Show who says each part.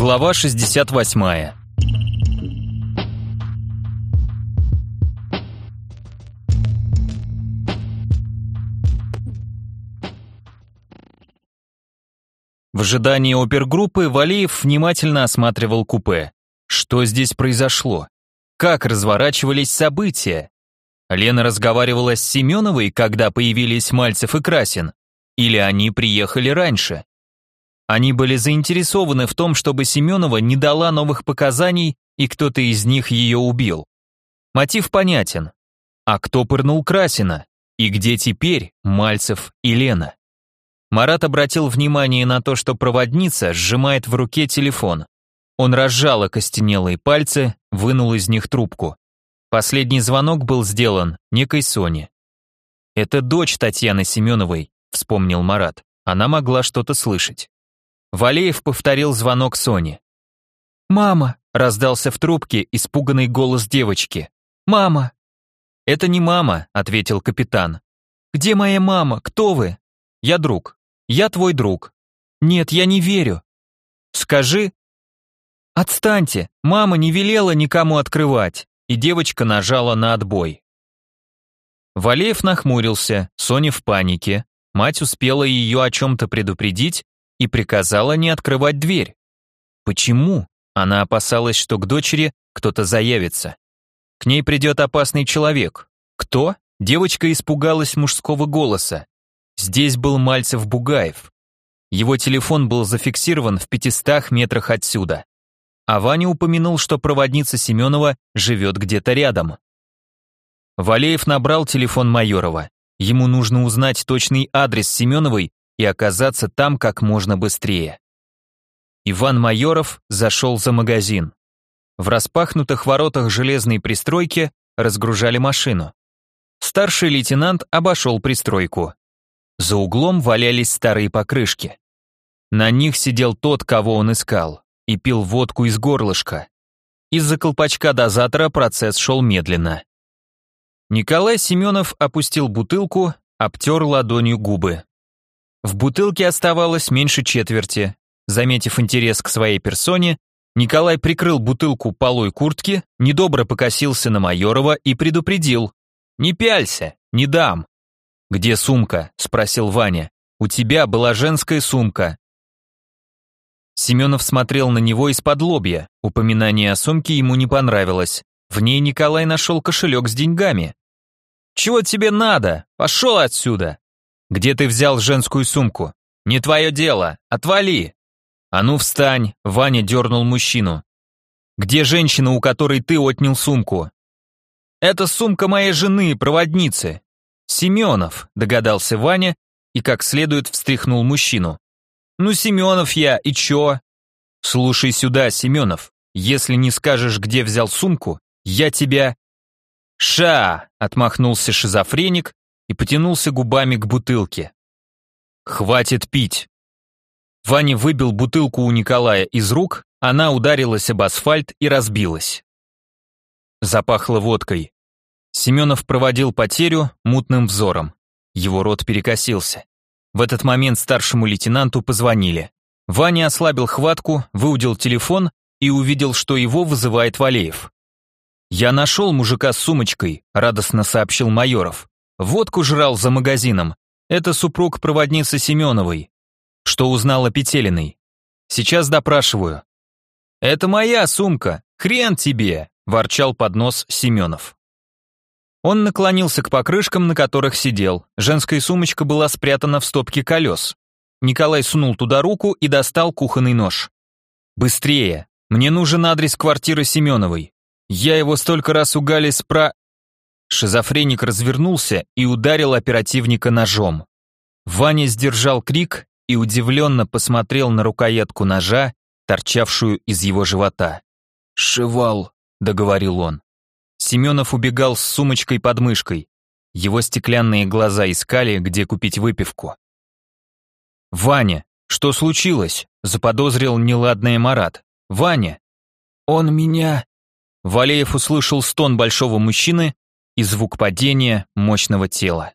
Speaker 1: Глава 68 В ожидании опергруппы Валеев внимательно осматривал купе. Что здесь произошло? Как разворачивались события? Лена разговаривала с Семеновой, когда появились Мальцев и Красин? Или они приехали раньше? Они были заинтересованы в том, чтобы Семенова не дала новых показаний и кто-то из них ее убил. Мотив понятен. А кто пырнул Красина? И где теперь Мальцев и Лена? Марат обратил внимание на то, что проводница сжимает в руке телефон. Он разжал окостенелые пальцы, вынул из них трубку. Последний звонок был сделан некой Соне. «Это дочь Татьяны Семеновой», — вспомнил Марат. Она могла что-то слышать. Валеев повторил звонок Соне.
Speaker 2: «Мама!»
Speaker 1: — раздался в трубке испуганный голос девочки.
Speaker 2: «Мама!»
Speaker 1: «Это не мама», — ответил капитан.
Speaker 2: «Где моя мама? Кто вы?»
Speaker 1: «Я друг. Я твой друг».
Speaker 2: «Нет, я не верю».
Speaker 1: «Скажи».
Speaker 2: «Отстаньте! Мама не велела никому открывать!»
Speaker 1: И девочка нажала на отбой. Валеев нахмурился, Соня в панике. Мать успела ее о чем-то предупредить и приказала не открывать дверь. Почему? Она опасалась, что к дочери кто-то заявится. К ней придет опасный человек. Кто? Девочка испугалась мужского голоса. Здесь был Мальцев-Бугаев. Его телефон был зафиксирован в 500 метрах отсюда. А Ваня упомянул, что проводница Семенова живет где-то рядом. Валеев набрал телефон Майорова. Ему нужно узнать точный адрес Семеновой и оказаться там как можно быстрее. Иван Майоров зашел за магазин. В распахнутых воротах железной пристройки разгружали машину. Старший лейтенант обошел пристройку. За углом валялись старые покрышки. На них сидел тот, кого он искал, и пил водку из горлышка. Из-за колпачка дозатора процесс шел медленно. Николай Семенов опустил бутылку, обтер ладонью губы. В бутылке оставалось меньше четверти. Заметив интерес к своей персоне, Николай прикрыл бутылку полой куртки, недобро покосился на Майорова и предупредил. «Не пялься, не дам». «Где сумка?» – спросил Ваня. «У тебя была женская сумка». Семенов смотрел на него из-под лобья. Упоминание о сумке ему не понравилось. В ней Николай нашел кошелек с деньгами. «Чего тебе надо? Пошел отсюда!» «Где ты взял женскую сумку?» «Не твое дело! Отвали!» «А ну встань!» – Ваня дернул мужчину. «Где женщина, у которой ты отнял сумку?» «Это сумка моей жены, проводницы. «Семенов», — догадался Ваня и как следует встряхнул мужчину. «Ну, Семенов я, и чё?» «Слушай сюда, Семенов, если не скажешь, где взял сумку, я тебя...» «Ша!» — отмахнулся шизофреник и потянулся губами к бутылке. «Хватит пить!» Ваня выбил бутылку у Николая из рук, она ударилась об асфальт и разбилась. Запахло водкой. Семенов проводил потерю мутным взором. Его рот перекосился. В этот момент старшему лейтенанту позвонили. Ваня ослабил хватку, выудил телефон и увидел, что его вызывает Валеев. «Я нашел мужика с сумочкой», — радостно сообщил Майоров. «Водку жрал за магазином. Это супруг проводницы Семеновой. Что узнал о Петелиной. Сейчас допрашиваю». «Это моя сумка, хрен тебе!» — ворчал под нос Семенов. Он наклонился к покрышкам, на которых сидел. Женская сумочка была спрятана в стопке колес. Николай сунул туда руку и достал кухонный нож. «Быстрее! Мне нужен адрес квартиры Семеновой. Я его столько раз у Гали спра...» Шизофреник развернулся и ударил оперативника ножом. Ваня сдержал крик и удивленно посмотрел на рукоятку ножа, торчавшую из его живота. «Шивал», — договорил он. Семенов убегал с сумочкой под мышкой. Его стеклянные глаза искали, где купить выпивку. «Ваня, что случилось?» – заподозрил неладное Марат. «Ваня!» «Он меня...» Валеев услышал стон большого мужчины и звук падения мощного тела.